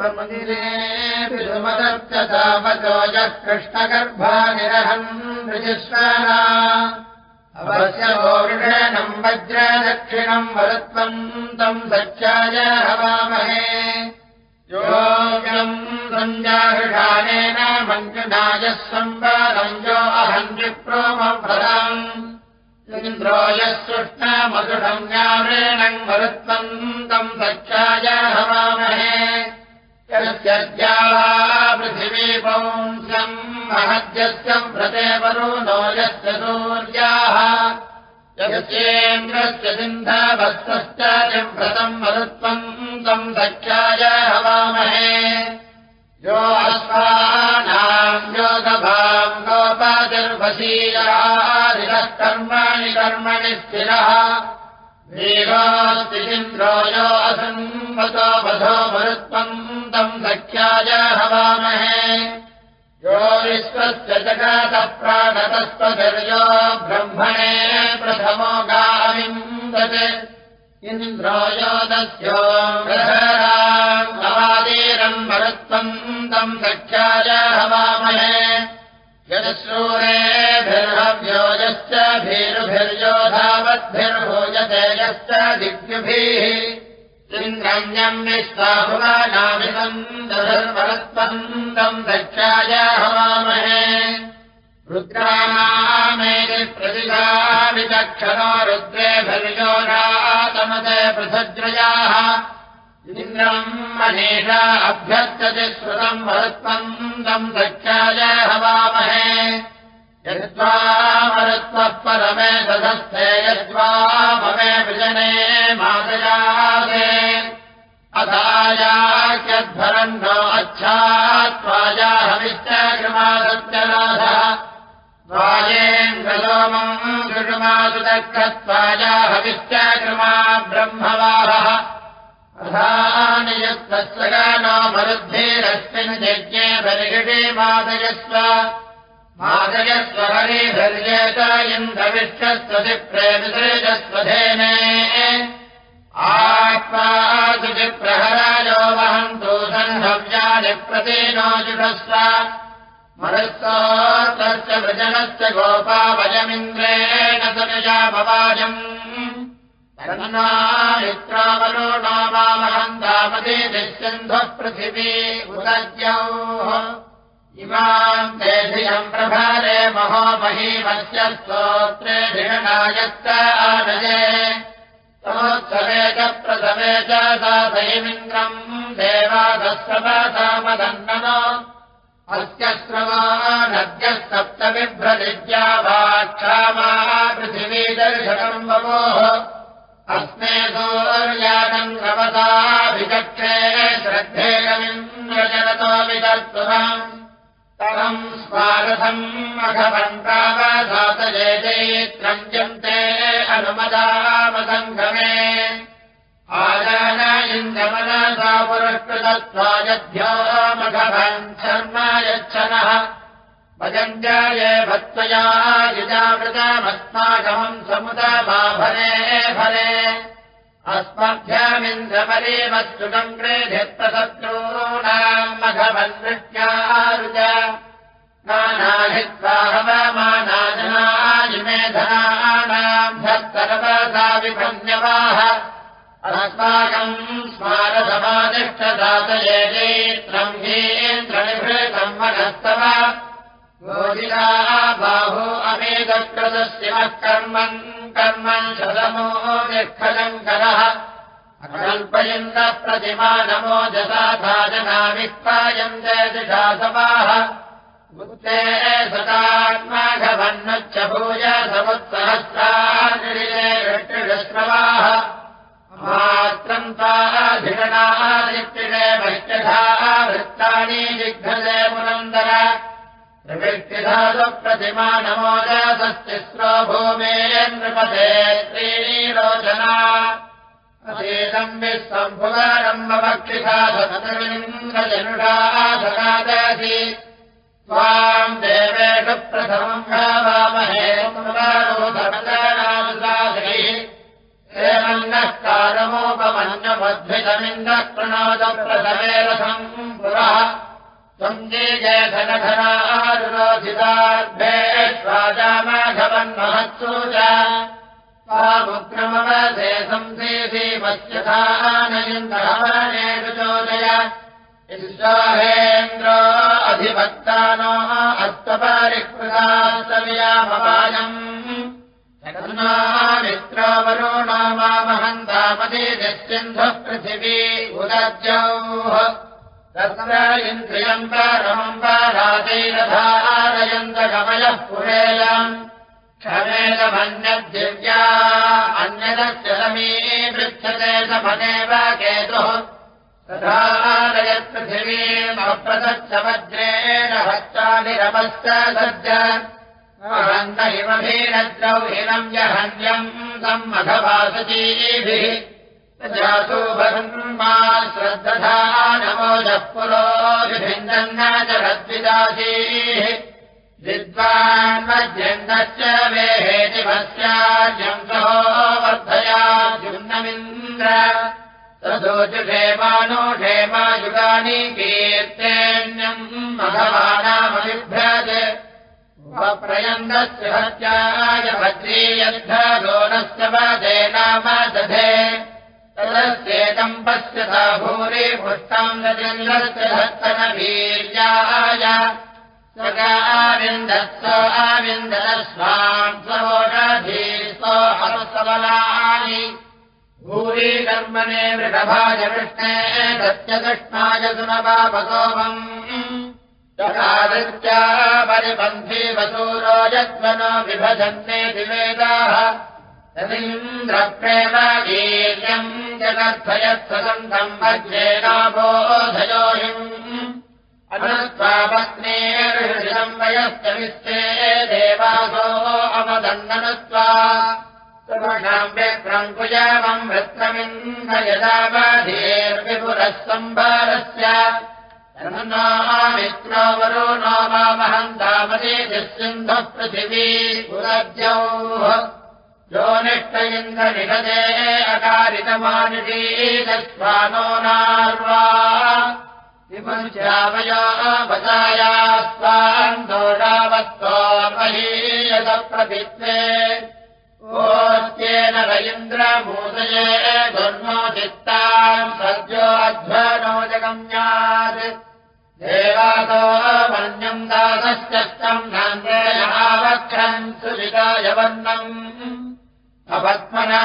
ब्रह्ममदिरेऽपिमदत्यतावचोजः कृष्णगर्भानिरहन् ऋजिस्वरा अवस्य वोषणम् वज्र दक्षिणम् वरुत्वम् तम् सख्याय हवामहे। योग्यम् सञ्जाहृषानेन मञ्जुनायः संवादम् यो अहम् विप्रोमफलम् इन्द्रो यः सुष्णमधुषम् व्यावृणम् मरुत्वम् तम् सख्याय हवामहे पृथिवी पौंस्यम् महद्यस्य व्रते वरुणो यस्य सूर्याः। यस्येन्द्रस्य सिन्धवस्तश्च व्रतम् मरुत्वम् तम् सख्याय हवामहे। यो अश्वानाम् योगभाम् गोपातिर्वशीयादिरः कर्माणि कर्मणि स्थिरः असन्वतो वधो मरुत्वम् तम् सख्याय हवामहे। यो विश्वस्य जगतः प्रागतस्त्वजर्यो ब्रह्मणे प्रथमो गाविन्दते इन्द्रो योदस्योराम् मरुत्वम् तम् सख्याय हवामहे यदश्रूरेभिर्हव्यो यश्च भीरुभिर्योधावद्भिर्भूयते यश्च निष्ठाभुवानामिदम् दधर्मरत्वम् तम् दक्षाय हवामहे रुद्राणामेति प्रतिभाविचक्षणो रुद्रेभिर्योरातमते पृथज्रयाः मनीषा अभ्यर्थति मरुत्वम् तम् दक्षाय हवामहे। यद्वा मरुत्वः परमे दधस्ते यद्वा ममे विजने मादयासे अथायाख्यध्वरन्नो अच्छात्वाया हविश्च कृमादत्यनाथः त्वायेन्द्रलोमम् कृमादुदक्षत्वाया हविश्च कृमा ब्रह्मवाहः अथानियुक्तस्य गानो मरुद्भिरस्मिन् यज्ञे बलिगिषे मादयस्व। मादयस्व हरिभर्येत इन्द्रविश्वस्वति प्रेमिसृजस्वधेने आत्मादिप्रहरायो वहन्तु सन्धव्यानि प्रतीनो जुषस्व मरुत्सोत्तस्य वृजनस्य गोपावयमिन्द्रेण सनुजा भवाजम् मित्रावरुणो वामहन्दामदे निश्चन्धः पृथिवी उदद्यौः। इमाम् ते धियम् प्रभारे महोमहीमस्य स्तोत्रे धिषणायत्त आनये। तमोत्सवे च प्रथमे च साधयमिन्द्रम् देवादस्रवसामदन्ननो अस्य स्रवा नद्यः सप्तविभ्रदिद्या वा क्षामा पृथिवी दर्शनम् बभोः अस्मे सूर्यानम् रवसाभिचक्षे श्रद्धेयमिन्द्रजनतो विदर्तुरम्। तमम् स्मारथम् मघवन्तावसातयेत्रम् यन्ते अनुमदामसङ्गमे आजान इन्द्रमनसा पुरस्कृतत्वायभ्यो मघवन् शर्म यच्छनः भजञ्जाये भक्त्वया युजावृतमस्माकमम् समुदमाभरे भरे। अस्मभ्यामिन्द्रमरीमस्तुकम् क्रेधित्वशत्रूणाम् मघवन्वृत्यारुज नानाहित्वा हवमानाजनायुमेधनानाम् धत्तरवसा विभन्यवाः अस्माकम् स्मारसमादिष्टदातये चैत्रम् हीन्द्रनिभृतम् मनस्तव बाहु अमेदकृतशिवः कर्मन् शतमो निर्खलङ्करः अकल्पयन्तः प्रतिमा नमो जसाथा जनाविक्तायन्ते दिशासवाः मुक्ते सदात्माघवन्नुच्च भूय समुत्सहस्रानिरिले वृष्टिरश्रवाः मात्रम् ताधिगणादित्तिरे वैत्यधा वृत्तानि जिघ्नदे पुनन्दर प्रवृत्तिधातु प्रतिमा नमो जातस्तिस्रो भूमे नृपते त्रीणीरोचना अतीतम् विस्सम्भुगारम् ममक्षिथा सतमिन्द्रजनुषा सनादधि त्वाम् देवेषु प्रथमम् भावामहे कारमोपमन्यमो वद्भितमिन्द्रः प्रणोदप्रथमेरथम् पुरः त्वम् जे जयधनधरारुरोधितार्भेष्वाजामाघवन्महत्सु च मुग्रमवधे संसेधीमस्यथा नयन्द्रहवनेषु चोदय इन्द्राहेन्द्रो अधिभक्तानो अस्तपरिकृतास्तव्यामवायम् मित्रो मा महन्तामदे यश्चिन्धः पृथिवी उदद्यौः तत्र इन्द्रियम् परमम् पराजैरधारयन्तगमयः पुरेयम्। क्षमेदमन्यद्दिव्या अन्यदस्य समी पृच्छते समेव केतुः तथारयत्पृथिवीमप्रदच्छ वज्रेण हस्तानिरपश्च सज्ज हिमभीरद्रौहिनम् जहन्यम् तम् मघवासजीभिः जातु मा श्रद्दधा नमोजः पुरोभिभिन्दम् न च रद्विदासीः विद्वान्मध्यन्दश्च वेहेतिभस्याज्यम् सहो वर्धया जुन्नमिन्द्र तदोजुषेमानो क्षेमायुगानि कीर्तेन्यम् मघवानामभिभ्रज प्रयन्दस्य हत्याय भद्रीयद्धोनस्य वदे नाम दधे तदस्येकम् पश्यता भूरि पुष्टम् नजन्दस्य हस्तनवीर्याय स्वगाविन्दस्व आविन्दस्वान् स्वोषधी स्वहरसबलानि भूरि कर्मणे मृगभाय कृष्णे दस्य कृष्णाय सुनवापसोमम् ृत्या परिपन्थी वसूरो यत्मनो विभजन्ते दिवेदाः तदिन्द्रप्रेम वीर्यम् जगद्धयत्सन्तम् मध्येनाबोधयोहिम् अनुत्वापत्नीर्षम् वयश्च विश्चे देवासो अवदन्दनुत्वा सुषाम् व्यक्रम् कुजामम् वृत्रमिन्द्र यदावधीर्विपुरः सम्भारस्य मित्रो वरो नो मामहन्तामदे यस्सिन्धः पृथिवी पुरद्यौः यो निष्ठ इन्द्रनिषदे अकारितमानिषीदस्वानो नार्वा। विपुञ्चावया वसाया स्वान् दोषावत्त्वामहीयदप्रभित्वे ओत्येन रयिन्द्रमूदये धर्मो चित्ताम् सद्यो अध्वनो जगम्यात्। देवातो मन्यम् दासश्चम् नान्द्रयावक्षम् सुविदायवर्णम् अवत्मना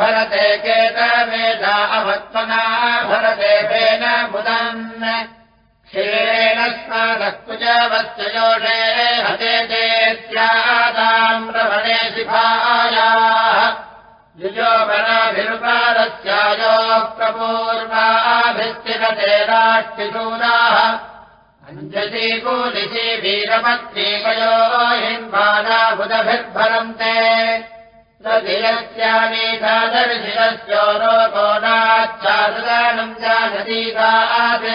भरते केतवेदा अवत्मना भरते फेन बुदन् कुजवस्य योषे हते ते स्याताम् रवणे शिखायाः। युजोपराभिरुपादस्यायोः प्रपूर्वाभिस्तिरते राष्ट्रिसूराः अञ्जलीकूलिशी वीरपत्नीकयो हिन्वानाबुदभिर्भरन्ते नाच्छाददानम् जानदीगात्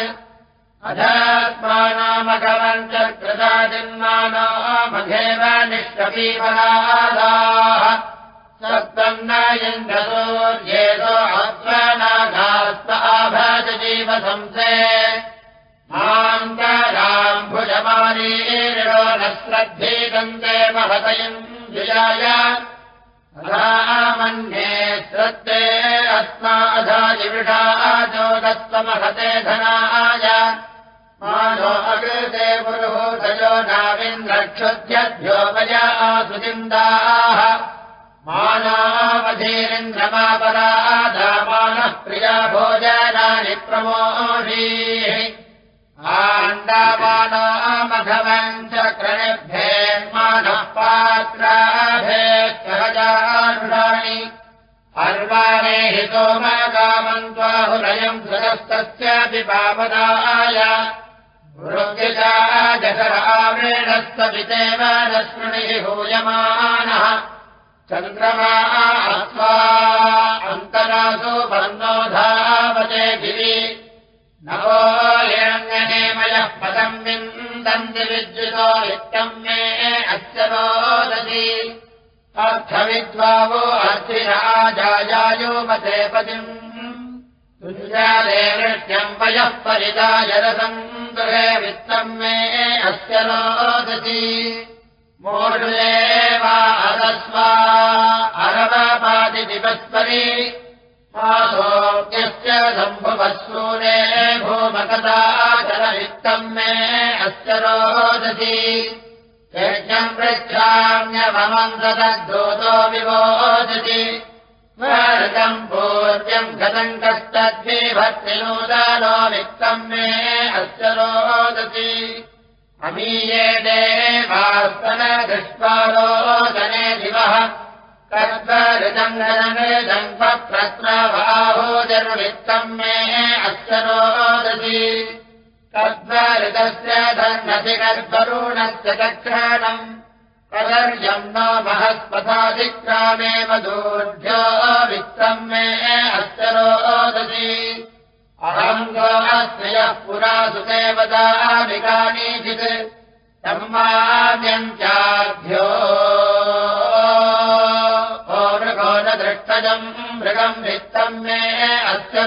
अधात्मानामघवम् च कृतादिन्मानो मघेव निष्कपीपरादाः सत्त्वम् न इन्द्रसूर्येतो अत्वनाघास्त आभाजजीवसंसे मान्तराम्भुजमानीरो न श्रद्धीदन्ते महतयम् विजाय अधामन्ये श्रद्धे अस्माधाजिविषा चोदस्त्वमहते धनाय। मानो पुरुहूतयो नाविन्द्रक्षुध्यभ्यो मया सुचिन्दाः मानावधीरिन्द्रमापराधामानः प्रिया भोजनानि प्रमोषीः। आण्डामानामघवम् च क्रणिभ्ये सहजानुषाणि अर्वाणे हि सोमकामम् त्वाहुरयम् सुरस्तस्यापि पापदाय। वृद्धिता जठरावेणस्तपितेव न स्मृणिः हूयमानः चन्द्रमा अत्वा अन्तरासु वर्णो धावते गिरि नवो हिरण्यनेमयः पदम् विन्दन्ति विद्युतो वित्तम् मे अस्य रोदति अर्थविद्वावो अर्थिराजायायो मते पतिम् वयः परिदायरसम् गृहे वित्तम् मे अस्य रोदति मूर्ले वा अरस्वा अरवपादिदिवस्परि सोऽस्य शम्भुवसूरे भूमकदा जलवित्तम् मे अस्य रोदति यज्ञम् पृच्छाम्यमम् तदद्भूतो विवोदति ृतम् पूर्व्यम् गतम् कस्तद्विभक्तिनूदानो वित्तम् मे अस्य रोदति। अमीये देवास्तन दृष्ट्वा रोदने दिवः। कर्तऋतम् गणनृदम्बप्रत्नबाहोदर्वित्तम् मे अस्य रोदति कर्तऋतस्य धन्नति कर्तरुणस्य दक्षिणम् पदर्यम् न महस्पथाधिक्रामेव दूर्भ्यो वित्तम् मे अस्य रोदति अहम् गोमस्य यः पुरा सुदेवदामिकानीचित् सम्माद्यम् चाभ्यो मृगो न दृष्टजम् मृगम् वित्तम् मे अस्य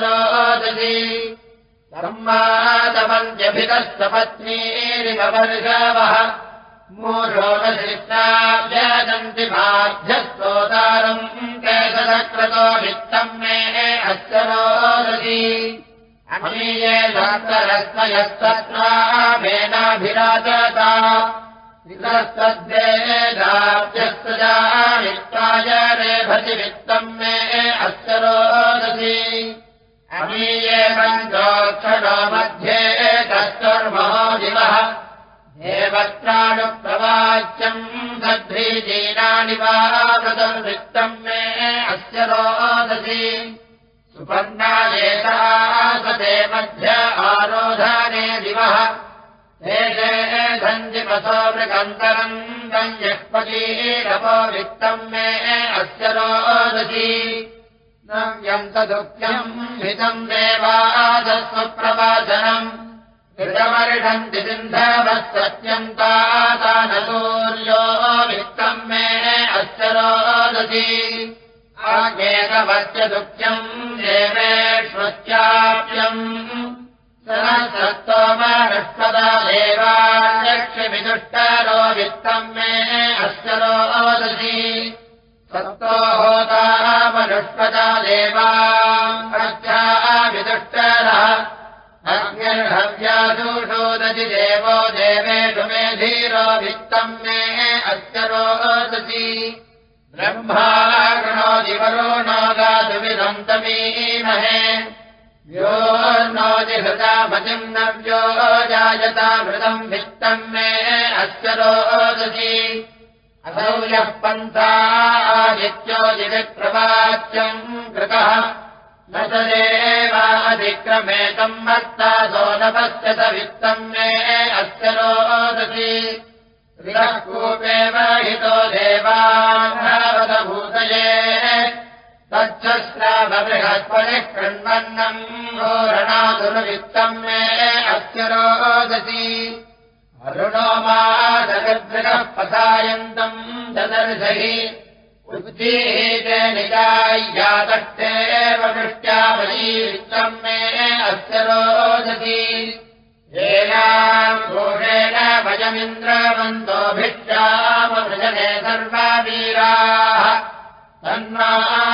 रोदति सम्मादपन्त्यभितस्तपत्नीरिमवर्षवः मूषोदशिष्टाभ्यजन्ति माभ्यस्तोतारम् केशदक्रतो वित्तम् मे शास्त्ररत्नयस्तत्रामेनाभिराजता वितस्तद्वेदाभ्यस्तजा वित्ताय रेभति वित्तम् मे अस्य रोदति अमीये पञ्चोक्षणो मध्ये कस्तुर्महो दिवः देवत्राणुप्रवाच्यम् सद्भिजीनानि वा कृतम् मे अस्य रोदति सुपर्णादेशा सते मध्य आरोधाने दिवः। देशे धञ्जिपसो मृगन्तरम् गञ्जक्पतीरपो वित्तम् मे अस्य रोदति नव्यम् तदुक्त्यम् हितम् देवादस्वप्रवाचनम् कृतमर्षन्ति सिन्धवः सत्यन्तादानसूर्यो वित्तम् मे अस्य रोदति आज्ञेकवस्य दुःख्यम् देवेष्वत्याप्यम् सहस्रस्तोमहृष्पदा देवाध्यक्षविदुष्टरो वित्तम् मे अस्य रोदति सत्तो होतामनुष्पदा देवा विदुष्टरः अग्निर्हव्यादूषोदति देवो देवेषु मे धीरो वित्तम् मे अस्य रोदति ब्रह्मागणो दिवरो नो गातुमिदन्तमीमहे व्यो नो जिहृतामतिम् नव्यो जायता मृतम् वित्तम् मे अस्य असौ यः पन्था आदित्यो जिविप्रवाच्यम् कृतः। न तदेवाधिक्रमेतम् मत्ता सोनपस्य स वित्तम् मे अस्य रोदति कूपेव हितो देवाभूतये तच्छस्रावबृहस्पतिः कृण्वन्नम् घोरणादुर्वित्तम् मे अस्य रोदति अरुणो मा जगद्गः पथायन्तम् ददर्शहि उद्दीते निजाय्यातष्टेव वृष्ट्यावलीवित्तम् मे अस्य रोदति येनाम् घोषेण भजमिन्द्रवन्तोभिष्टामभजने सर्वा वीराः तन्मा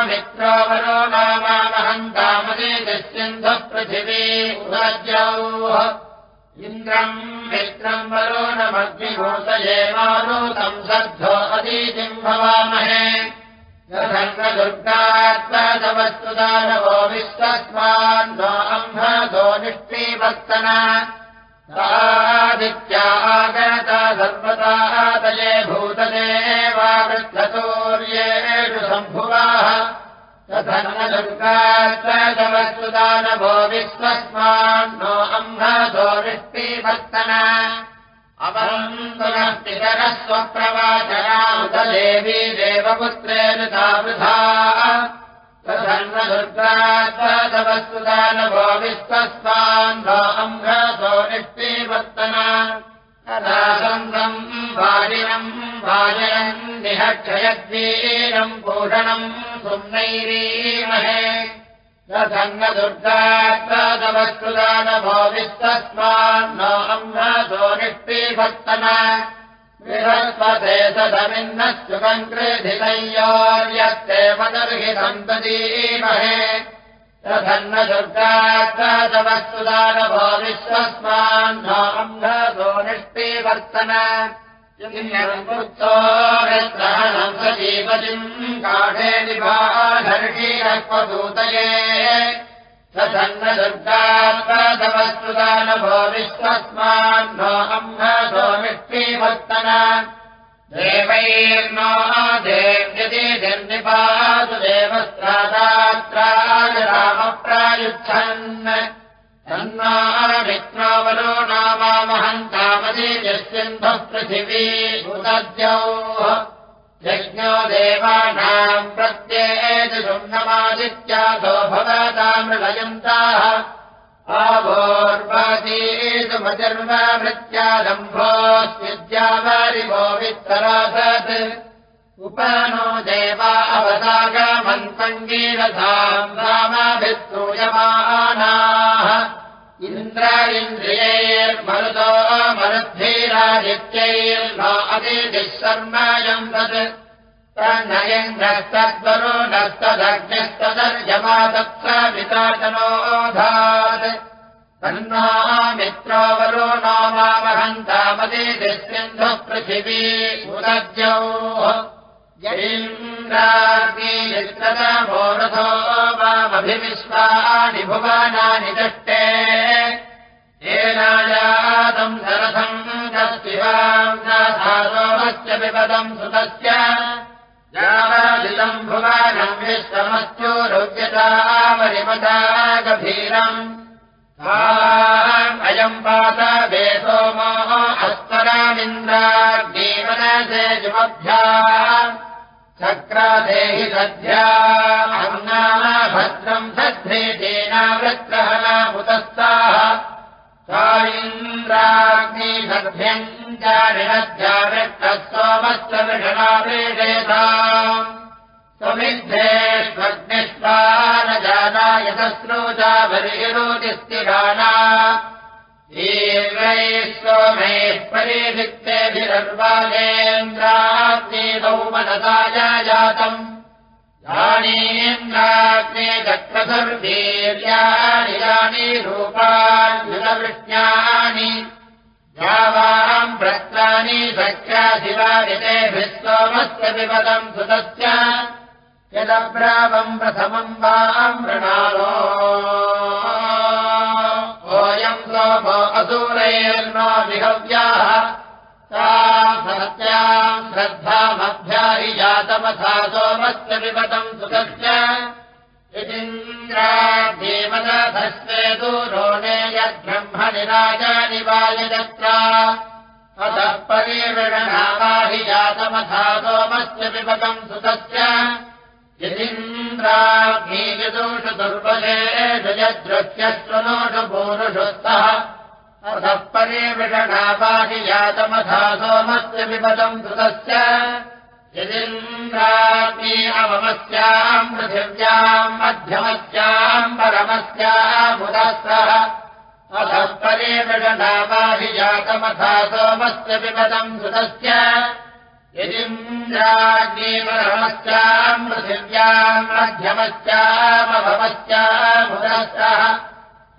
मित्रो वरो नामामहन्तामदीतिस्सिन्धः पृथिवी उदज्यौः इन्द्रम् मित्रम् वरो न मग्निभूतये मानूतम् सद्धो अतीतिम् भवामहे। नो अम्भो निष्टीवर्तन आदित्या आगता सर्वतादये भूतले वा वृद्धतोर्येषु सम्भुवाः तथन्नदुर्गात्मदवस्तुदानवो विश्वस्मान् नो अम्भो निष्टीवर्तन अवम् पुनः पितरः स्वप्रवाचना उत देवी देवपुत्रेण तावृथा तदन्नदुर्गात्मदवस्तुदानभो विश्वस्मान् नो अम्भो निष्टीवर्तन कदासन्दम् वाजिनम् वाजयन् निहक्षयद्वीरम् भूषणम् सुम्नैरीमहे। न दुर्गात्मस्तुदानभो विस्तस्मान् नो अम्भो निष्टीभक्तन बृहस्पते सदमिन्नः सुकङ्कृधिनय्योर्यत्ते मदर्हि सन्तदीमहे तथन्न दुर्गात्मस्तुदानभो विश्वस्मान् नो अम्भो निष्टीवर्तन ृत्सोहनम् सजीवतिम् काढे निभाधर्षीरक्वदूतये सन्न दुर्गात्मदवस्तुदानभो विश्वस्मान्नो अम्भो मिष्टीवर्तन देवैर्नो देव्यति निर्निपातु देवस्त्रादात्राय रामप्रायुच्छन् तन्नामित्रोवलो नामामहन्तामदे यस्यन्धः पृथिवी उदद्यौः यज्ञो देवानाम् प्रत्येतुन्नमादित्यासो भवतामृलयन्ताः आवोर्वातीतुमजर्मभृत्यादम्भोऽस्विद्यावारिभो वित्तरासत् उपनो देवा अवतागमन्तङ्गीरथाम् रामाभित्रूयमानाः इन्द्र इन्द्रियैर्मरुतो मरुद्धीरादित्यैर्नो अतिथिः शर्मायम् तत् तन्नयेन्द्रस्तद्वरो नस्तदग्निस्तदर्जमादत्स विताचनोधात् तन्नामित्रोवरो नामामहन्तामदितिः सिन्धुः पृथिवी उदद्यौः ीरथो वामभिविश्वानि भुवानानि दष्टे येनायातम् सरथम् कस्तिवास्य विपदम् सुतस्य। यावदितम् भुवानम् विश्वमस्योरुग्यतामरिमता गभीरम् अयम् पात वेदोमो अस्तरामिन्द्राग्नीवनसे जुमभ्या चक्रादेहि सद्ध्या भद्रम् सद्भेदेनावृत्रहनामुतस्ताः सा इन्द्राग्निसद्भ्यम् चारिणद्या वृत्तः सोमस्य विषणावेदयता स्वमिद्धेष्वग्निष्वा न जाना यतस्रोजा ीर्वैः सोमैः परिधिक्तेभिरर्वालेन्द्राग्नेदौ मनसाय जातम्। यानीन्द्राग्ने चक्रसर्वीर्याणि यानि रूपाण्युलवृष्ण्यानि यावाम् भ्रत्राणि सख्या शिवादितेभिः सोमस्य विपदम् सुतस्य। यदब्रावम् प्रथमम् वाम् मृणालो ओयम् सोमो असूरैर्नो विहव्याः। सा सत्याम् श्रद्धामभ्याहि जातमथा सोमस्य विपदम् सुतस्य इतीन्द्राभीमदधस्ते दूरोणे यद्ब्रह्मणि राजानि वायजत्रा अतः परिवृणनामाहि जातमथा सोमस्य विपदम् सुतस्य यदिन्द्राग्नीयदोषदुर्बलेषु यदृश्यश्वनोषु पूरुषुस्तः अतः परिविषणावाहि यातमथा सोमस्य विपदम् कृतस्य। यदिन्द्राग्नी अवमस्याम् पृथिव्याम् मध्यमस्याम् परमस्यामुदस्रः अतः परिविषणावाहि यातमथा सोमस्य विपदम् कृतस्य यदिन्द्राग्नीपरमस्याम् पृथिव्याम् मध्यमस्यामभवस्यामुदस्रः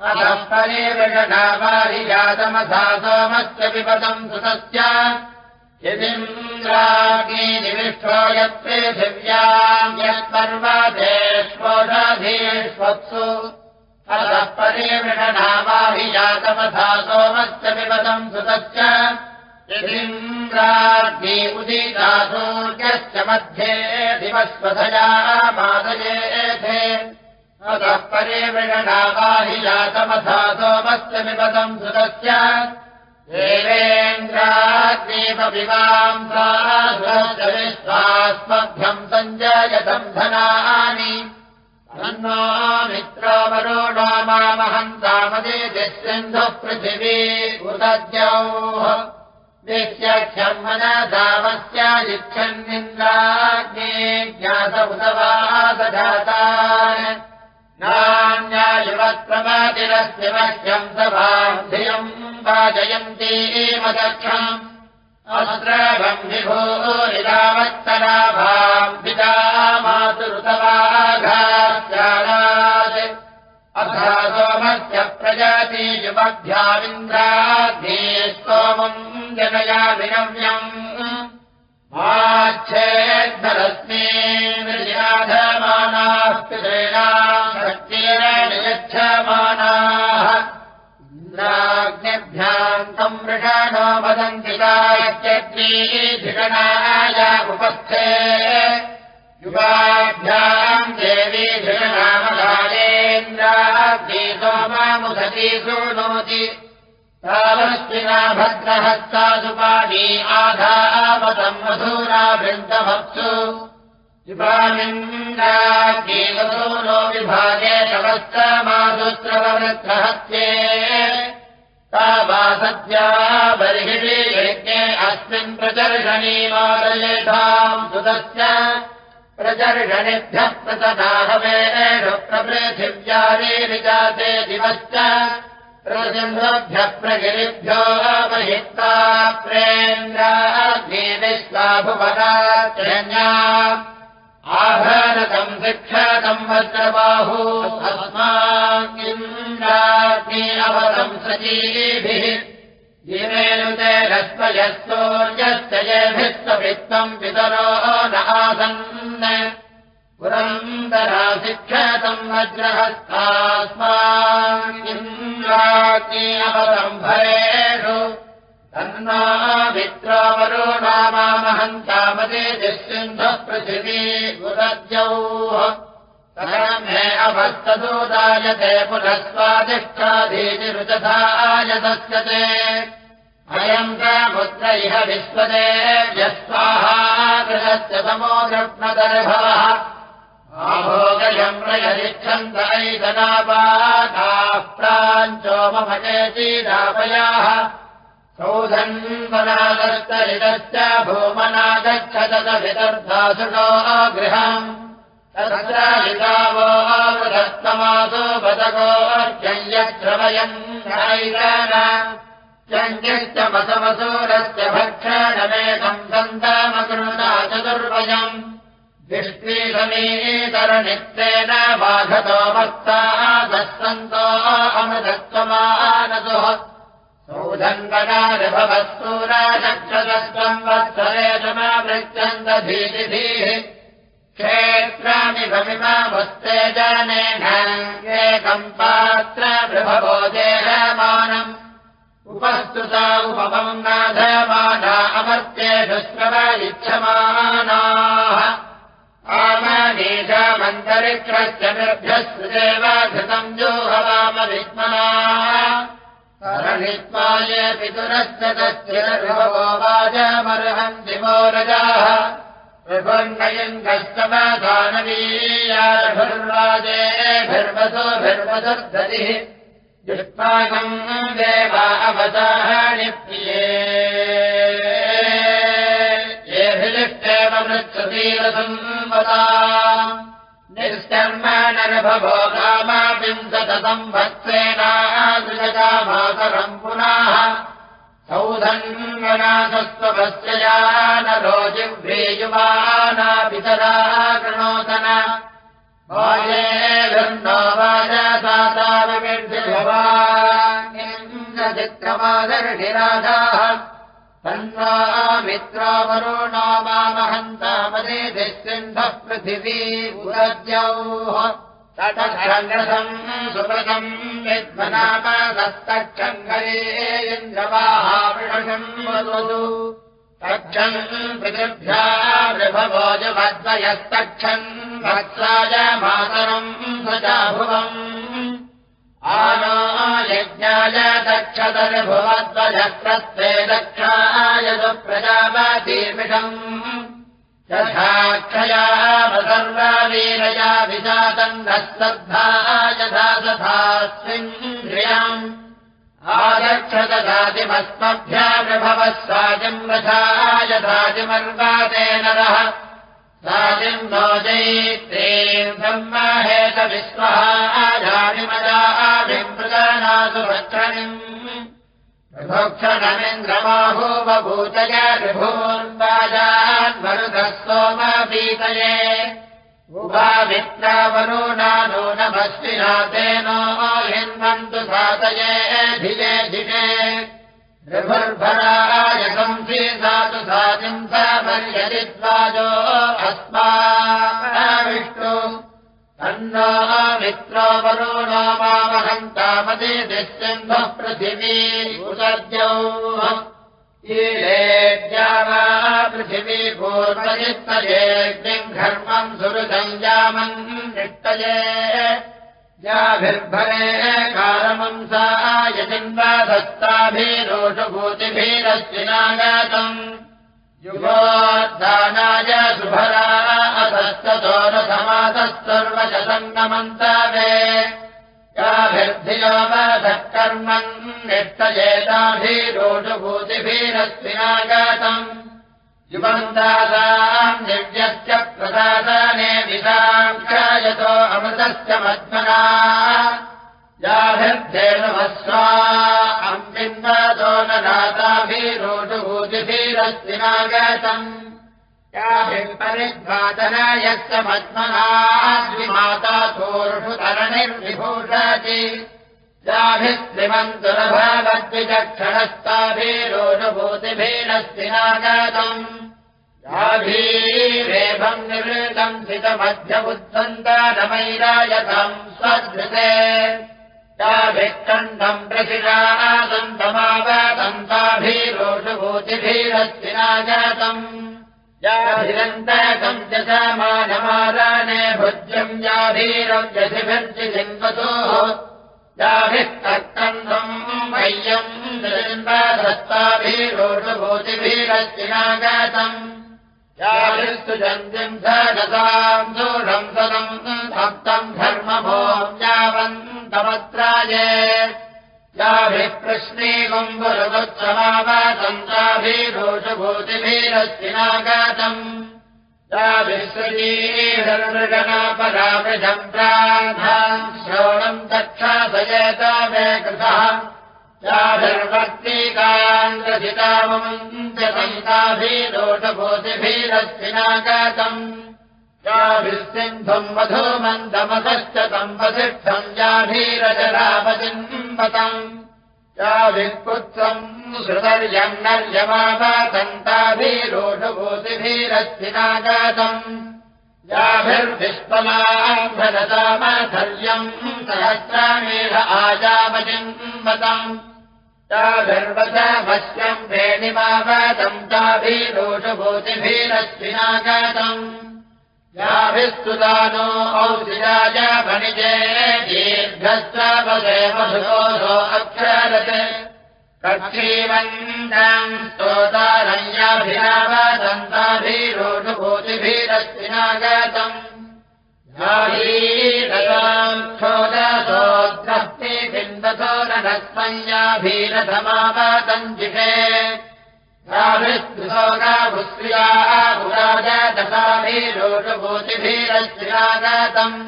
अतः परिविषणावारिजातमथा सोमस्य विपदम् सुतस्य यदिन्द्राग्नीनिविष्टो यत्पृथिव्याम् यत्पर्वतेष्वोषधीष्वत्सु अतः परिविषणावाभिजातमथा सोमस्य विपदम् सुतस्य यदिन्द्राग्नि उदितासूर्यश्च मध्ये दिवस्वधया मादयेथे अतः परिवृणावाहि जातमथा सोमस्य विपदम् सुतस्य। देवेन्द्राग्नेपविवांसास्मभ्यम् सञ्जायतम् धनानि। तन्नो मित्रावरो नामामहन्तामदे सिन्धुः पृथिवी उदद्यौः मनसामस्यादिच्छन्निन्द्राग्ने ज्ञात उदवादधाता शिवश्यम् सभाधियम् वाजयन्ती मदक्षम् अस्रभम् विभोरिदावत्तराभाम् पिता मातुरुतवाघात् अथा सोमस्य प्रजाति युवभ्यामिन्द्राध्ये सोमम् जनया विनव्यम् आच्छेद्धरस्मे निर्याधमानाः पितृणा शक्तेन नियच्छमानाः इन्द्राग्निभ्यान्तम् वृषाणो वदन्ति काश्चिद्वीधिषणाय उपस्थे। युवाभ्याम् देवी भद्रहस्ता आधावतम् मधुरा वृन्दभक्सु नो विभागे तवस्तमासुत्रवृद्धहत्ये तावासत्या बर्हिषि यज्ञे अस्मिन् प्रचर्षणीमादयेषाम् सुतस्य प्रचर्षणिभ्यः प्रतदाहवेण प्रपृथिव्यारे विजाते दिवश्च। प्रसिंहभ्यः प्रगिरिभ्यो महित्वा प्रेन्द्राग्ने विश्वाभुवनात्रण्या आभरतम् शिक्षतम् वज्रबाहु अस्माकिन्द्राग्ने अवतम् सजीभिः जीवेनुते रस्मयस्तोर्यश्च येभिस्तवित्तम् पितरो न आसन्। पुरन्दरा शिक्षतम् वज्रहस्तास्माकिन्द्राग्ने अवतम् भरेषु। तन्ना मित्रावरो नामामहन्तामदे दिष्सिन्धः पृथिवी उदद्यौः मे अभस्तदूदायते पुनस्वादिष्टाधीतिरुचधायतस्यते अयम् पुत्र इह विश्वदे यस्वाहा गृहस्य तमो गृह्णदर्भवः आभोगयम् प्रयदिच्छन्त ऐतनापाकाः प्राञ्चो मम चेतीदापयाः सौधन्वनागस्तरितश्च भूमनागच्छदविदर्धासुषो गृहम् तत्र हितावोदत्तमासो बदगोर्जयत्र वयम् चञ्जश्च मसमसूरस्य भक्षणमेकम् सन्तामकृता चतुर्वयम् विष्णीसमीतरनित्येन बाधतो भक्ता दस्सन्तो अमृतत्वमानसुः। सौधन्वनानुभवस्तूराचक्षदस्त्वम् वत्सरेशमावृत्यन्तधीतिधीः क्षेत्राणि भविमामुस्ते जनेन एकम् पात्र बृभवो देहमानम् उपस्तुता उपमम् श्रव इच्छमानाः। आमनीषामन्तरिक्षस्य निर्भ्यस्तुदेव घृतम् जोहवाम रणित्वाय पितुरश्च तस्य भवो वाजमर्हन्ति मोरजाः विभन्नयम् कष्टमधानवीयाभिर्वाजेभिर्वसोभिर्वसुर्धतिः युष्माकम् देवा अवसाहाणि प्रिये। येभिलिष्टेव मृत्सुतीरसंवदा निष्कर्म नर्भवो कामाविंशतम् भक्तेनादृशका मातरम् पुनः सौधन्वनासस्त्वभस्य या न रोजिव्रीयुवाना पितरा कृणोतन वाजेभिर्नो वाजसाताविमिर्जिभवानिन्द्रचित्रमादर्शिराधाः तन्वा मित्रावरो नामामहन्तामदे सिन्धः पृथिवी उदद्यौः विद्मनामदस्तक्षङ्गरे इन्द्रवाहाविषम् वदतु तक्षम् पृथिभ्या विभवोजवद्वयस्तक्षन् वत्साय मातरम् सजाभुवम् आनो यज्ञाय दक्षदर्भुवद्वजक्रत्वे दक्षाय सुप्रजापतीर्मिषम् विजातन्नः श्रद्धा यथा तथास्मिन्द्रियम् आगच्छददातिमस्मभ्याविभवः साजिम् रथा यथातिमर्वाते नरः। साजिम् नो जैत्रीम् ब्रह्महेतविश्वः आजानिमजाभिम् प्रदान सुभक्षणिम् विभून्वाजान्मरुतः सोमपीतये उभामित्रावरुणानो नमस्विनाथेनो हिन्वन्तु सातये धिये धिये ऋभुर्भरायकम् सीसातु सातिम् सामर्यदिद्वाजो अस्माविष्टु अन्नो मित्रो वरुणो मामहन्तामदि निश्चिन्धः पृथिवी उदर्जौ। ीलेद्यावा पृथिवी पूर्वजित्तयेऽग्निम् घर्मम् सुहृदम् जामम् निष्टये याभिर्भरे कालमंसा यजिन्वाधस्ताभिरोषभूतिभिरश्विनागतम् युगोद्धानाय सुभरा अधस्ततो न समातः याभिर्धियोवधः कर्मन् निष्टयेताभिरोषभूतिभिरस्विनागतम् युवन्तासाम् दिव्यस्य प्रदादाने विधाङ्ख्यायतो अमृतस्य मध्मना याभिर्धेनुमस्वा अम्बिन्वादो न नाताभिरोषभूतिभिरस्विनागतम् याभिर्परिद्वादन यस्य मध्मनाद्विमाता सोऽषुतरणिर्विभूषति याभिस्त्रिमन्तुरभावद्विचक्षणस्ताभिरोषभूतिभिरस्ति नागतम्। याभीरेभम् निवृतम् सितमध्यबुद्धन्तानमैरायतम् स्वधृते। याभिः कण्ठम् प्रशिरादन्तमावदन्ताभिरोषभूतिभिरस्ति नागतम् याभिरन्तकम् च समानमादाने भुज्यम् याभीरम् यशिभिर्जिन्वतोः याभिः तत्कन्दम् मह्यम् दस्ताभिरोषभूतिभिरश्चिनागतम् याभिस्तु स गताम् दूढम् सदम् भक्तम् धर्मभोम् यावन्तमत्राये याभिः प्रश्नीगुम्बुरुदुत्समावासन्ताभिरोषभूतिभिरश्चिनागतम् याभिश्रीभिर्मृगणापरामृजम् प्रान्धाम् श्रवणम् दक्षासयेता मे कृतः। याभिर्वर्तीकान्द्रसितामम् च सन्ताभिरोषभूतिभिरश्चिनागतम् याभिस्सिन्धुम् मधुमन्दमसश्च तम् वसिष्ठम् याभिरजरापजिम्बतम् याभिःपुत्रम् श्रुतर्यम् नर्यमापसन्ताभिरोषभूतिभिरस्थिनागतम् याभिर्विष्पलाम्भरतामधर्यम् सहस्रामेव आजामजिम्बतम् याभिर्वचमस्यम् वेणिमावतम् ताभिरोषभूतिभिरस्थिनागतम् याभिस्तुदानो औषिराज वणिजे दीर्घस्रवसे मधुकोधो अक्षरत्। कक्षीवन्ताम् स्तोतारण्याभिरावदन्ताभिरोषभूतिभिरस्ति नागतम् याभीरताम् क्षोदसोद्रस्ति बिन्दसो नस्मञ्जाभीरथमावतम् पुराजदशाभिरोषभूतिभिरश्रियागतम्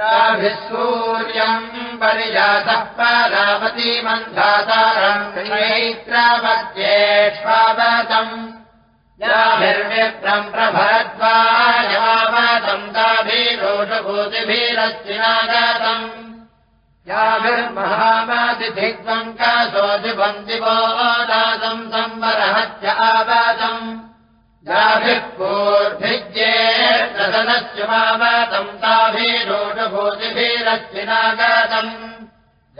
याभिः सूर्यम् परिजातः पादावती मन्धातारम् श्रीमैत्रापत्येष्वावतम् याभिर्विप्रम् प्रभरद्वायमावतम् ताभिरोषभूतिभिरश्रियागतम् याभिर्महामादिधिग्वम् कासोऽधिपम् दिवो दासम् संवरहत्य आवादम्। याभिः पूर्भिज्ये रसनस्युमावातम् ताभिरोषभूतिभिरश्विनागतम्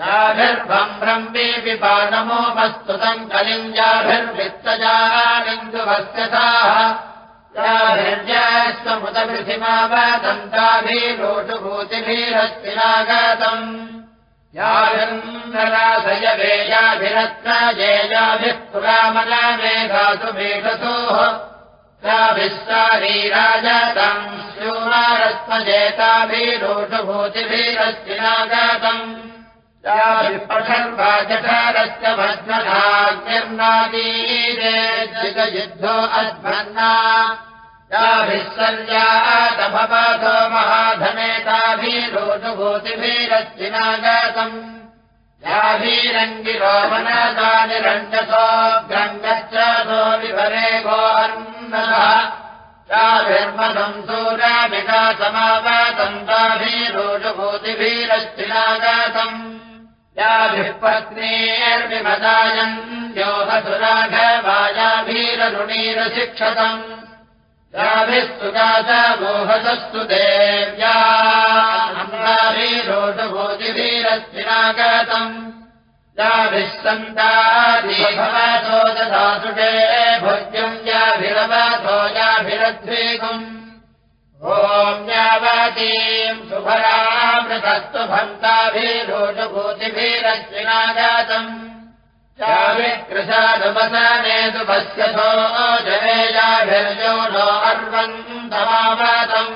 याभिर्भम्ब्रह्मीपिपानमोपस्तुतम् कलिम् याभिर्वित्तजानिन्दुभस्यथाः याभिर्यस्वमुदपृथिमावातम् ताभिरोषभूतिभिरश्विनागतम् याभिन्दरासय वेयाभिरत्नजेयाभिः पुरामलामेघातु मेघतोः याभिः सारीराजतम् स्यूनारत्नजेताभिरोषभूतिभिरश्विनागतम् याभिः पठर्वाजठारस्य भग्नधाग्निर्नादीरेद्युद्धो अध्वन्ना याभिः सल्यातभवतो महाधनेताभिरोषभूतिभिरश्चिनागतम् याभीरङ्गिरोमनदानिरञ्जसोऽग्रङ्गच्छो विभरे गोर्नः याभिर्मधम् सूराभिकासमापतन्ताभिरोषभूतिभिरश्चिनागातम् याभिः पत्नीर्विमदायम् योहसुराघवायाभिरनुणीरशिक्षतम् याभिः सुगात मोहसस्तु देव्याभिरोषभूतिभिरश्चिनागतम् याभिः सन्ताभवतो दधासुषे भोज्यम् याभिरवतो याभिरद्वेगम् ॐ यावतीम् सुभरामृतस्तु भन्ताभिरोषभूतिभिरश्विनाजातम् याभिकृशादुपसनेतु पश्यथो जनेयाभिर्यो नो अर्वन्तमावातम्।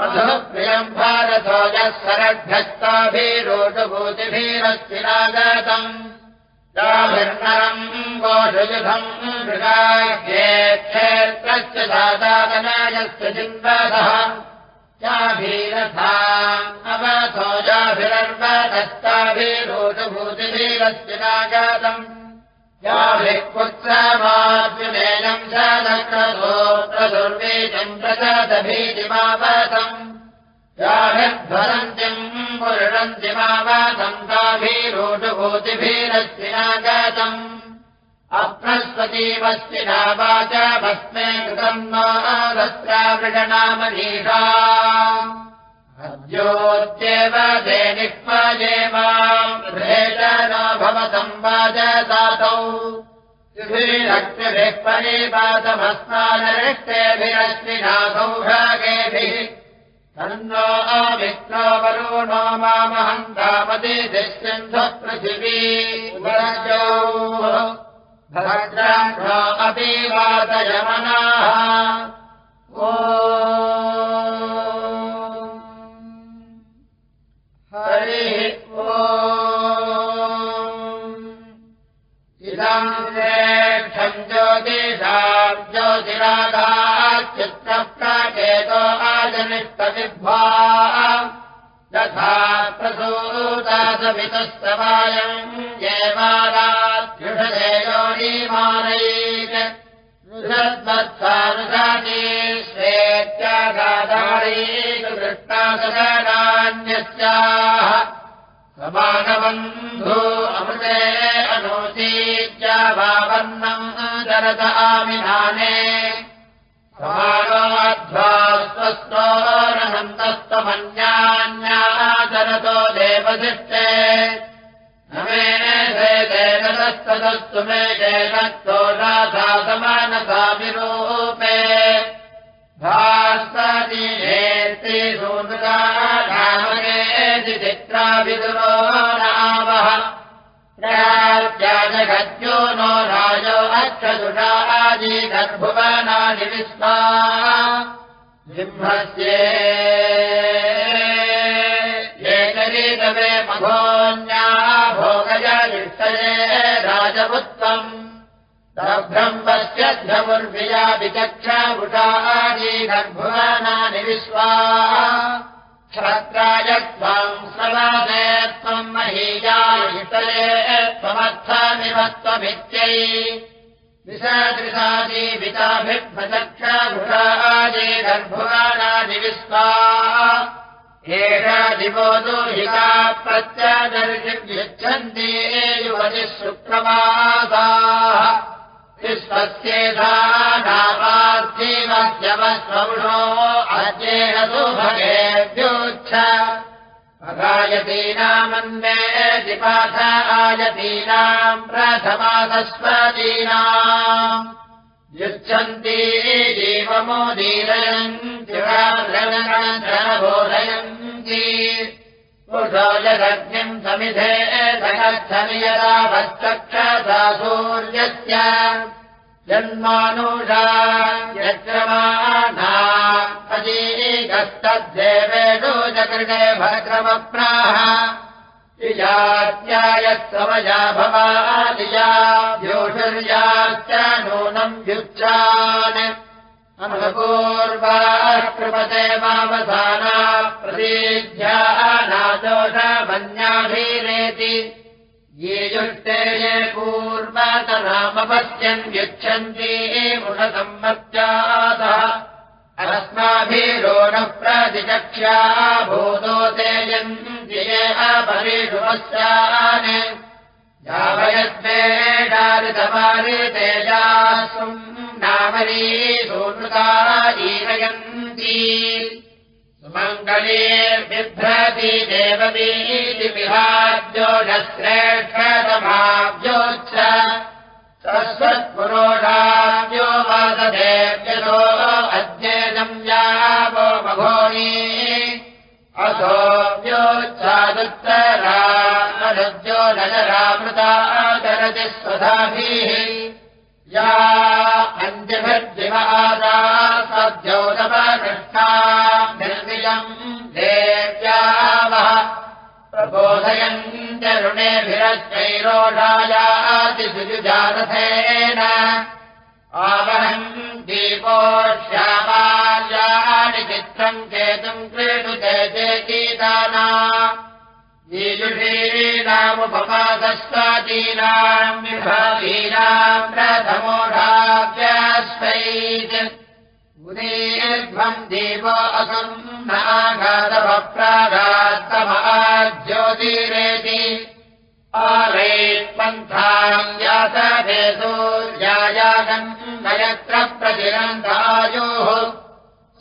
मधुप्रियम् भारतो यः सरभ्यस्ताभिरोषभूतिभिरश्विनाजातम् याभिर्नरम् गोषयुधम् मृगाख्येक्षेत्रस्य दातादनायस्य चिन्वदः याभिरथा अवथो याभिरर्वदस्ताभिरोषभूतिभिरश्विनाजातम् याभिः पुत्रमाद्युनेयम् शदक्रतोत्रदुर्वीजम् प्रजातभीतिमावतम् याभिर्ध्वरन्त्यम् पुरुषन्तिमावतम् ताभिरोषभूतिभिरश्विनागतम् अप्रस्वतीवस्विना वाच भस्मे कृतम् नो दस्रावृषणामनीषा अद्योत्येव देनिक्वाजे माम् भेद न भवतम् वाजदातौ त्रिभिरक्तिभिः परिपातमस्मानरिष्टेभिरश्विना सौभागेभिः तन्नो अमित्रो वरुणो मामहन्तामति दिश्यन्धपृथिवी वरजौ भद्राह्नो अपि वातयमनाः ओ ज्योतिषाम् ज्योतिरागाच्चित्रप्राचेतो आजनिष्टविद्वा यथा प्रसूतासमितस्तवायम् येवारात्युषदेयोनीमानैक ऋषद्वत्सानुषाती श्वेत्यागाधारीकृष्टासदान्यस्याः समानबन्धो अमृते अनोचीत्या वावर्णम् आमिनाने। समानोऽध्वा स्वस्तोरनन्तस्तमन्यान्याचरतो देवशिष्टे। न मे मे चेदत्तो नाथा समानसामिरूपे भास्वतीनेति सूदृगामगेति चित्राविदुरो नामः जगद्यो नो राजो गर्भुवनानि विश्वा सिंहस्ये मघोन्या भोगजलिष्टये राजपुत्वम् ब्रह्मस्यध्वमुर्विया विचक्षाभुषा आजी गर्भुवनानि विश्वा क्षत्राय त्वाम् समादे त्वम् महीयायितये त्वमर्थमिव त्वमित्यै विशादृशाजीविताभिर्भचक्षाभुषाजी गर्भुवानानि विश्वा। एषा दिवो दुहिता प्रत्यादर्शिव्यच्छन्ति युवतिः शुक्रमासाः विश्वस्येधा नामार्थिमस्यवस्वंशो अद्येन सुभगेभ्योच्छ अगायतीनामन्वे दिपाठ आयतीनाम् प्रथमासस्वतीनाम् युच्छन्ती जीवमोदीरयन्ति पुषोजरग्निम् समिधे धगच्छमि यदा भक्तक्षसा सूर्यस्य जन्मानुषा यक्रमाणा अजीकस्तद्देवेषु जकृते भक्रमप्राह इजात्यायत्समया भवादिया द्योषुर्याश्च नूनम् व्युच्छान् अमपूर्वाः कृपते मावसाना प्रतीध्या नादोषमन्याधीरेति ये पूर्वतरामपश्यन् यच्छन्ति मुषसम्मर्जातः अस्माभिरो न प्रतिचक्ष्या भूतो तेजन्ति जीवयन्ति सुमङ्गलीर्बिभ्रति देववीति विहाद्योषश्रेष्ठतमाब्जोच्छ सरस्वत्पुरोषाभ्यो वासदेव्यतो अद्येदम् यावो मघोनी असोऽप्योच्छादुत्तरामरुद्यो नगरामृताचरति स्वधाभिः। या अन्त्यभिर्दिवादा सद्योतपकृष्टा निर्विजम् देव्यावः। प्रबोधयन् चरुणेभिरश्चैरोषायातिसुजुजारथेन आवहम् दीपोष्यामाल्यानि चित्रम् चेतुम् क्रीडुते ीयुषीनामुपमादस्वादीनाम् विभागीनाम् प्रथमोढाव्यास्वैत् उदीर्ध्वम् देवो असम् नाघातमप्रागात्तमाज्योतिरेति आलैत्पन्थाम् यातभेदोर्यायागम् नयत्र प्रतिरन्धायोः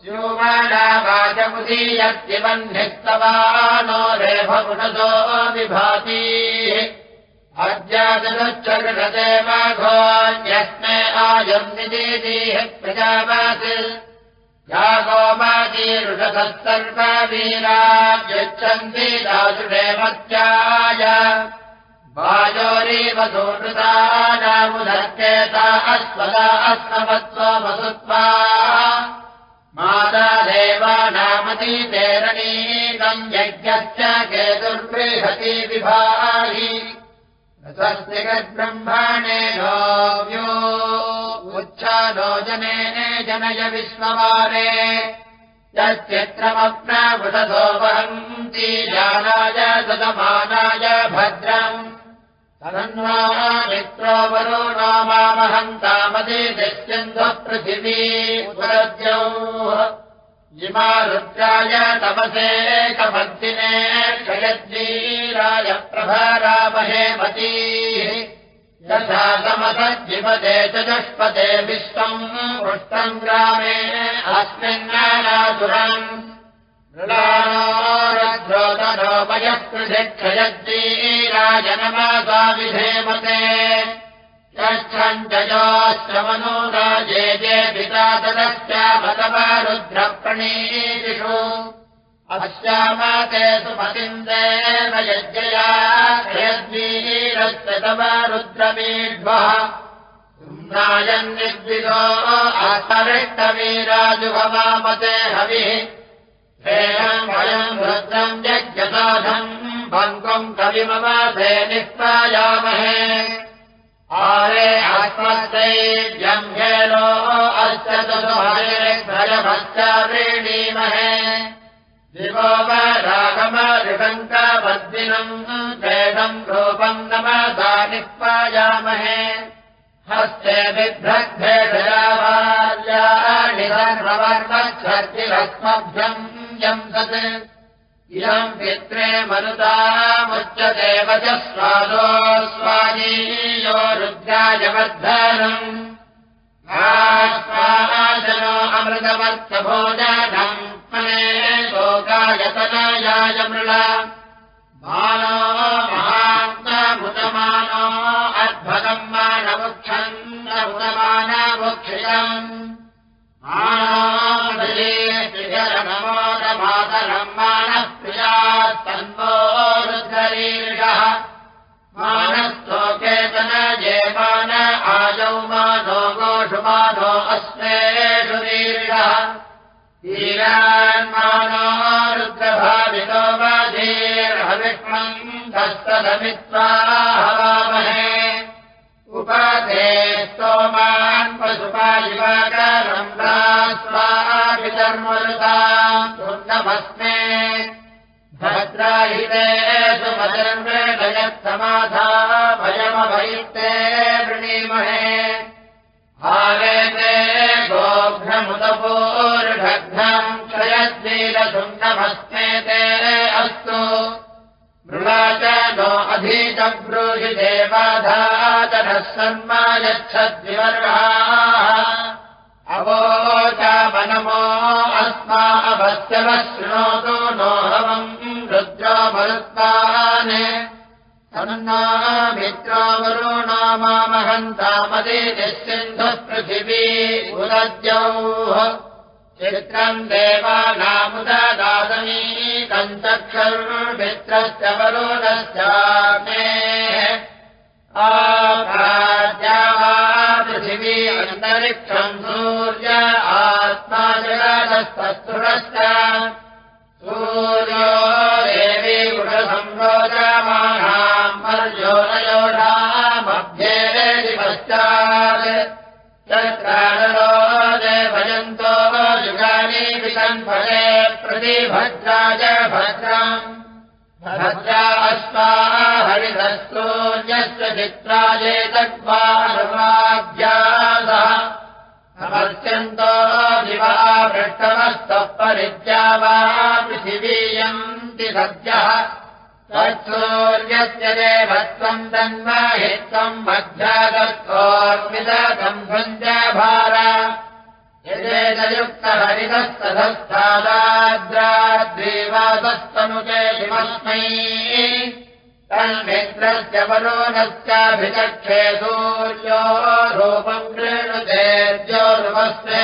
्योमानावाचमुदीयत्यवह्निस्तवानो रेभपुषतो विभाति। अद्यादनुच्छकृषते माघो यस्मे आयम् प्रजावात् या गोमादीरुषतः सर्ववीराव्यच्छन्ति दासुषे मत्याय नामुदर्केता अस्मदा अस्मवत्त्वा वसुत्वा। माता देवानामतीतेरणीकम् यज्ञश्च केतुर्बृहति विभाहि। स्वस्ति गद्ब्रह्मणे नोव्यो उच्छादो जनेन जनय विश्ववारे। यच्चित्रमप्नवृततो वहन्ति जानाय सदमानाय भद्रम् मित्रो वरो नामामहन्तामदे दश्यन्धः पृथिवी उपरद्यौ इमा रुद्राय तमसेकमद्दिने क्षयद्वीराय प्रभारामहे मतीः। यथा तमसज्जिपदे चतुष्पदे विश्वम् पृष्टम् ग्रामे अस्मिन्नानासुरम् ृधिक्षयद्वीराय नमासाविधेमते यच्छम् जयोश्रमनो राजे जे पिता तदश्चामतमरुद्रप्रणीतिषु अस्यामते सुमतिन्देव यज्ञया यद्वीरस्तमरुद्रमीढ्वः नायन्निर्विदो अस्तरिष्टवीराजुभवामते हविः वयम् रुद्रम् यज्ञसाधम् भङ्गम् कविमवासे निष्पायामहे। आरे आत्मस्यैव्यम्भेनो अस्य तदुहरेभ्रयभश्च व्रीणीमहे दिवो रागमऋगङ्कवद्दिनम् वेदम् रूपम् नमसा निष्पायामहे। हस्ते बिभ्रद्भेदयावाल्याणि इयम् पित्रे मनुतामुच्यदेव च स्वादो स्वादीयो रुद्राजवर्धनम् आस्वाजनो अमृतवर्तभोजनम् मने लोकायतनायाय मृळा। मानो महान्तमुतमानो अद्भुतम् मानमुक्षन्नमुतमानमुक्षितम् मानोदयेशरमोदमातरम् प्रियास्तन्वोरुद्धरीषः मानस्तोकेतन ये मान आजौ मानो गोषुमानो अस्मेषु वीरिषः वीरान्मानो रुद्रभावितो वाधीर्हविष्मम् दस्तदमित्वा हवामहे उपदे स्तोमान् पशुपायिवाकरम् स्वाभिधर्मरुताम् पूर्णमस्मे भद्राहिते सुमधर्मेण यत्समाधा भय वैत्ते वृणीमहे। आवेते गोघ्नमुदपोर्ढघ्नम् क्षयद्वीलशुण्डमस्मेते अस्तु। मृळा च नो अधीतब्रूहि देवाधातनः सन्मा यच्छद्विवर्गाः अवोचामनमो अस्मा अभस्यवः शृणोतु नो हवम् वरुणो मामहन्तामदीतिः सिन्धुः पृथिवी उदद्यौः। चित्रम् देवानामुददादमी कञ्चक्षुर्मित्रस्य वरुणश्च मे पृथिवी अन्तरिक्षम् सूर्य आत्मा जगदस्तुरश्च सूर्यो तत्राणरो भजन्तो युगानि विकम्फले प्रतिभद्राय भद्राम्। भद्रा अस्मा हरितस्तूर्यस्य चित्रायेतद्वाभ्यासः समर्च्यन्तो दिवा पृष्टमस्तः परित्या वा पृथिवीयन्ति सद्यः तत्सूर्यस्य देवत्वम् तन्महित्वम् किमस्मै तन्मित्रस्य वरोनस्याभिचक्षे सूर्यो रूपम् क्रीणुतेर्योर्वस्ते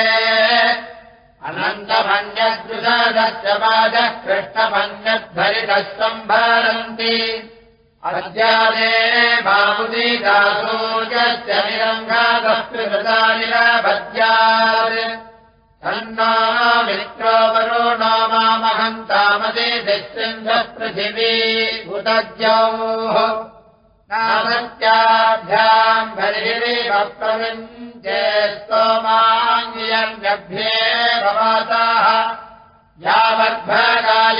अनन्तमन्यदृशदस्य पादः कृष्णमन्यद्भरितः सम्भारन्ति अद्यादे बाहुदीदासूर्यस्य निरङ्गादस्कृतानिरभद्यात् तन्ना मित्रो वरुणो मामहन्तामदेसिन्धः पृथिवी उदद्यौः नामत्याभ्याम् भरिरिव प्रविञ्चे स्तोमाङ्गियन्यभ्ये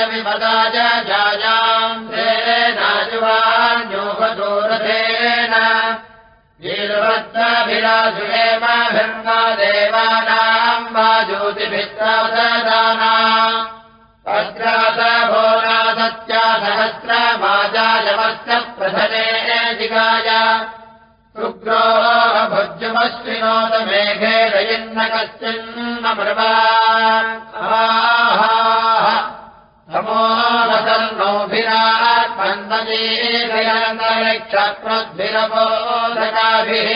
विमदाय जायाम् तेनाजुवान्योगदूरथेन वीरवद्भिराजुहेमाभिर्मा देवानाम् वा ज्योतिभित्रादाना भद्रास भोरासत्या सहस्रमाजायवस्य प्रधने जिगाय रुग्रो भुज्यमश्विनोदमेघे रयन्न कश्चिन्नमृवा समोहसन्नोभिरात्मन्दीरयन्तरिक्षप्रद्भिरबोधकाभिः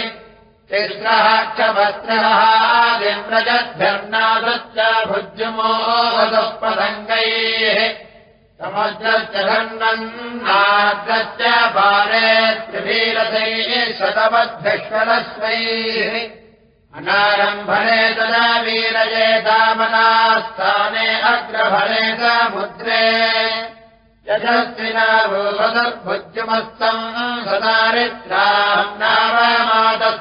तिस्रः क्षवस्त्रः विम्रजद्भ्यर्नादश्च भुज्यमोहदः पारे त्रिभीरथैः शतवद्भिष्वलस्वैः अनारम्भणे तदा वीरये दामनास्थाने समुद्रे यशस्विना भूपदर्भुज्यमस्तम् सदारित्राम् नावमादस्थिवासनम्